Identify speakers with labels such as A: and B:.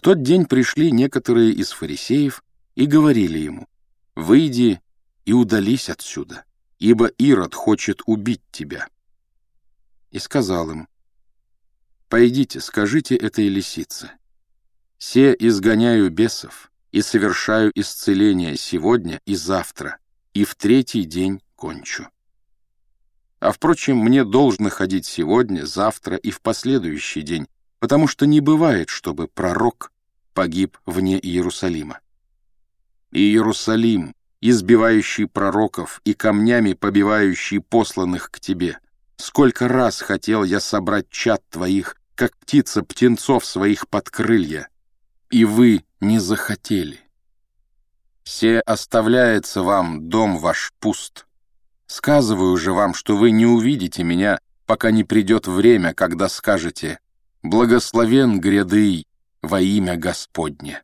A: В тот день пришли некоторые из фарисеев и говорили ему, «Выйди и удались отсюда, ибо Ирод хочет убить тебя». И сказал им, «Пойдите, скажите этой лисице, «Се изгоняю бесов и совершаю исцеление сегодня и завтра, и в третий день кончу». А, впрочем, мне должно ходить сегодня, завтра и в последующий день, потому что не бывает, чтобы пророк погиб вне Иерусалима. Иерусалим, избивающий пророков и камнями побивающий посланных к тебе, сколько раз хотел я собрать чад твоих, как птица птенцов своих под крылья, и вы не захотели. Се оставляется вам, дом ваш пуст, Сказываю же вам, что вы не увидите меня, пока не придет время, когда скажете «Благословен грядый во имя Господне».